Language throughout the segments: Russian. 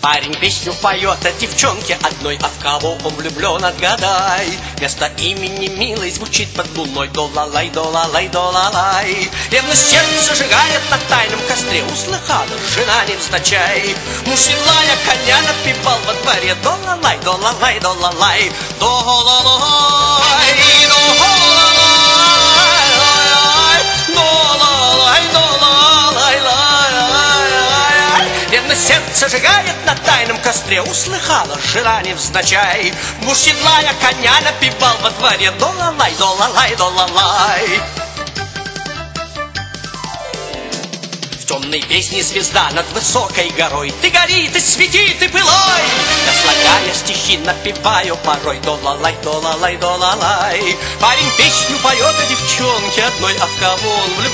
Парень песню поет о девчонке одной, а в кого он влюблен, отгадай. Вместо имени милой звучит под луной Долалай, долалай, долалай. Ревность сердце сжигает на тайном костре, услыхала жена невзначай. Муж седлая коня напевал во дворе долалай, долалай, долалай, долалай, Сжигает на тайном костре. Услыхала жена невзначай Муж седлая коня напевал во дворе. Долалай, долалай, долалай. Темной песне звезда над высокой горой. Ты гори, ты свети, ты пылой. Я слагая стихи напеваю порой. Долалай, долалай, долалай. Парень песню поет о девчонке одной А в кого он влюблен,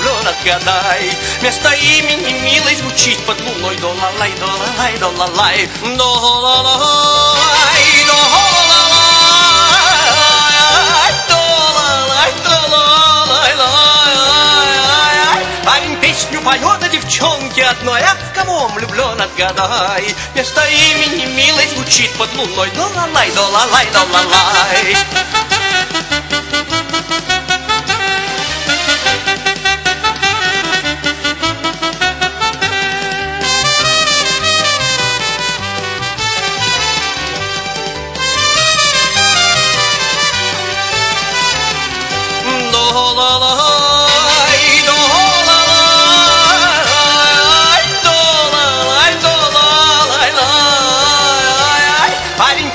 отгадай Вместо имени милой звучит под луной. Долалай, долалай, долалай. Долалай, долалай Долалай, долалай, Парень песню поет о девчонке одной, а в кого он влюблен, отгадай. Вместо имени милой звучит под луной. Долалай, долалай, долалай.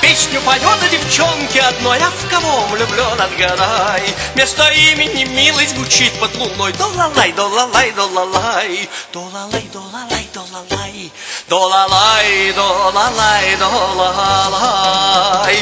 Песню поет о девчонке одной, а в кого влюблен, отгадай. Вместо имени милый звучит под луной Долалай, долалай, долалай, долалай, долалай, долалай, долалай, долалай, долалай, долалай.